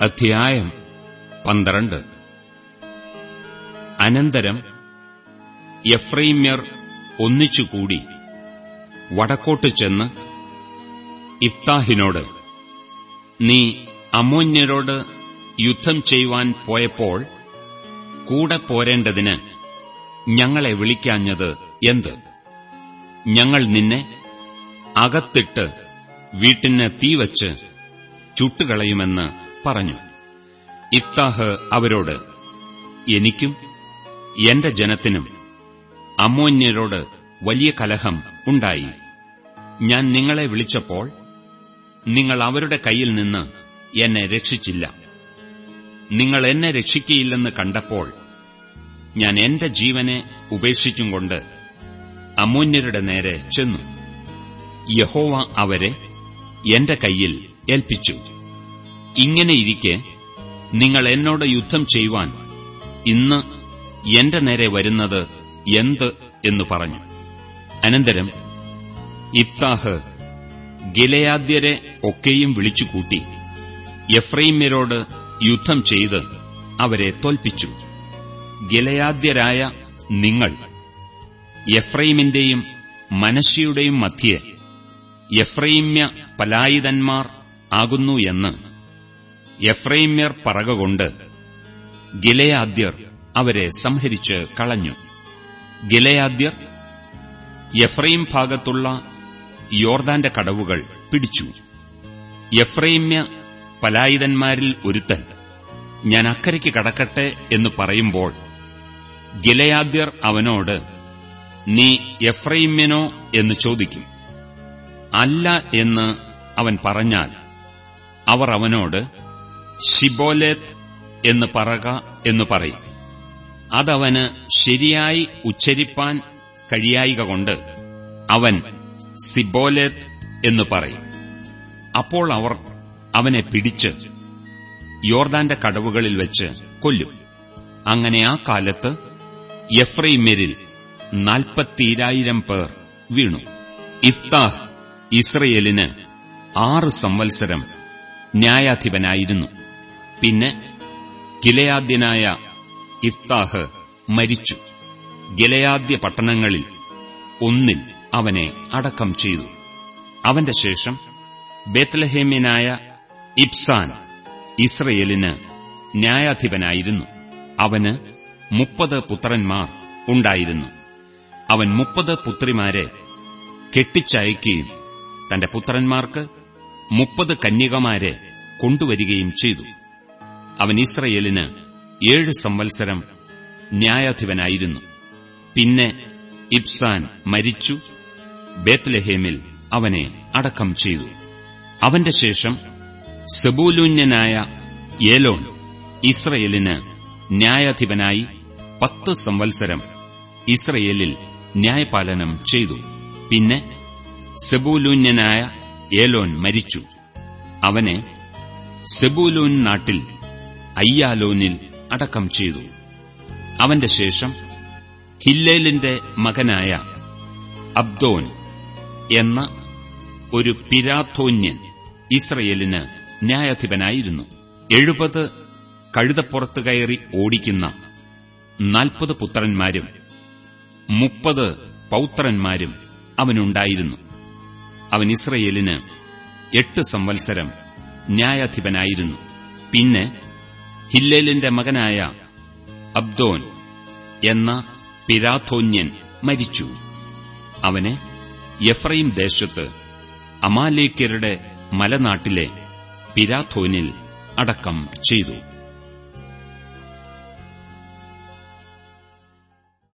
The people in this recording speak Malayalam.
അധ്യായം പന്ത്രണ്ട്. അനന്തരം എഫ്രൈമ്യർ ഒന്നിച്ചുകൂടി വടക്കോട്ട് ചെന്ന് ഇഫ്താഹിനോട് നീ അമോന്യരോട് യുദ്ധം ചെയ്യുവാൻ പോയപ്പോൾ കൂടെ പോരേണ്ടതിന് ഞങ്ങളെ വിളിക്കാഞ്ഞത് എന്ത്? ഞങ്ങൾ നിന്നെ അകത്തിട്ട് വീട്ടിന് തീവച്ച് ചുട്ടുകളയുമെന്ന് പറഞ്ഞു ഇഫ്താഹ് അവരോട് എനിക്കും എന്റെ ജനത്തിനും അമോന്യരോട് വലിയ കലഹം ഉണ്ടായി. ഞാൻ നിങ്ങളെ വിളിച്ചപ്പോൾ നിങ്ങൾ അവരുടെ കയ്യിൽ നിന്ന് എന്നെ രക്ഷിച്ചില്ല. നിങ്ങൾ എന്നെ രക്ഷിക്കയില്ലെന്ന് കണ്ടപ്പോൾ ഞാൻ എന്റെ ജീവനെ ഉപേക്ഷിച്ചും കൊണ്ട് അമോന്യരുടെ നേരെ ചെന്നു. യഹോവ അവരെ എന്റെ കയ്യിൽ ഏൽപ്പിച്ചു. ഇങ്ങനെയിരിക്കെ നിങ്ങൾ എന്നോട് യുദ്ധം ചെയ്യുവാൻ ഇന്ന് എന്റെ നേരെ വരുന്നത് എന്ത് എന്നു പറഞ്ഞു. അനന്തരം ഇപ്താഹ് ഗിലയാദ്യരെ ഒക്കെയും വിളിച്ചുകൂട്ടി എഫ്രൈമ്യരോട് യുദ്ധം ചെയ്ത് അവരെ തോൽപ്പിച്ചു. ഗിലയാദ്യരായ നിങ്ങൾ എഫ്രൈമിന്റെയും മനശ്ശിയുടെയും മധ്യേ എഫ്രൈമ്യ പലായിതന്മാർ ആകുന്നു എന്ന് എഫ്രൈമ്യർ പറകൊണ്ട് ഗിലയാദ്യർ അവരെ സംഹരിച്ച് കളഞ്ഞു. ഗിലയാദ്യർ എഫ്രൈം ഭാഗത്തുള്ള യോർദാന്റെ കടവുകൾ പിടിച്ചു. എഫ്രൈമ്യ പലായുധന്മാരിൽ ഒരുത്തൻ ഞാൻ അക്കരയ്ക്ക് കടക്കട്ടെ എന്ന് പറയുമ്പോൾ ഗിലയാദ്യർ അവനോട് നീ എഫ്രൈമ്യനോ എന്ന് ചോദിക്കും. അല്ല എന്ന് അവൻ പറഞ്ഞാൽ അവർ അവനോട് ഷിബോലേത്ത് എന്ന് പറക എന്ന് പറയും. അതവന് ശരിയായി ഉച്ചരിപ്പാൻ കഴിയായിക കൊണ്ട് അവൻ സിബോലേത്ത് എന്ന് പറയും. അപ്പോൾ അവർ അവനെ പിടിച്ച് യോർദാന്റെ കടവുകളിൽ വെച്ച് കൊല്ലും. അങ്ങനെ ആ കാലത്ത് എഫ്രൈമേരിൽ നാൽപ്പത്തിരായിരം പേർ വീണു. ഇഫ്താഹ് ഇസ്രയേലിന് ആറ് സംവത്സരം ന്യായാധിപനായിരുന്നു. പിന്നെ ഗിലയാദ്യനായ ഇഫ്താഹ് മരിച്ചു. ഗിലയാദ്യ പട്ടണങ്ങളിൽ ഒന്നിൽ അവനെ അടക്കം ചെയ്തു. അവന്റെ ശേഷം ബേത്ലഹേമ്യനായ ഇബ്സാൻ ഇസ്രയേലിന് ന്യായാധിപനായിരുന്നു. അവന് മുപ്പത് പുത്രന്മാർ ഉണ്ടായിരുന്നു. അവൻ മുപ്പത് പുത്രിമാരെ കെട്ടിച്ചയക്കുകയും തന്റെ പുത്രന്മാർക്ക് മുപ്പത് കന്യകമാരെ കൊണ്ടുവരികയും ചെയ്തു. അവൻ ഇസ്രയേലിന് ഏഴ് സംവത്സരം ന്യായാധിപനായിരുന്നു. പിന്നെ ഇബ്സാൻ മരിച്ചു ബേത്ലഹേമിൽ അവനെ അടക്കം ചെയ്തു. അവന്റെ ശേഷം സെബൂലൂന്യനായ ഏലോൺ ഇസ്രയേലിന് ന്യായാധിപനായി പത്ത് സംവത്സരം ഇസ്രയേലിൽ ന്യായപാലനം ചെയ്തു. പിന്നെ സെബൂലൂന്യനായ ഏലോൻ മരിച്ചു. അവനെ സെബൂലൂൻ നാട്ടിൽ അയ്യാലോനിൽ അടക്കം ചെയ്തു. അവന്റെ ശേഷം ഹില്ലേലിന്റെ മകനായ അബ്ദോൻ എന്ന ഒരു പിരാത്തോന്യൻ ഇസ്രയേലിന് ന്യായാധിപനായിരുന്നു. എഴുപത് കഴുതപ്പുറത്ത് കയറി ഓടിക്കുന്ന നാൽപ്പത് പുത്രന്മാരും മുപ്പത് പൌത്രന്മാരും അവനുണ്ടായിരുന്നു. അവൻ ഇസ്രയേലിന് എട്ട് സംവത്സരം ന്യായാധിപനായിരുന്നു. പിന്നെ ഹില്ലേലിന്റെ മകനായ അബ്ദോൻ എന്ന പിരാഥോന്യൻ മരിച്ചു. അവനെ എഫ്രൈം ദേശത്ത് അമാലേക്കരുടെ മലനാട്ടിലെ പിരാഥോനിൽ അടക്കം ചെയ്തു.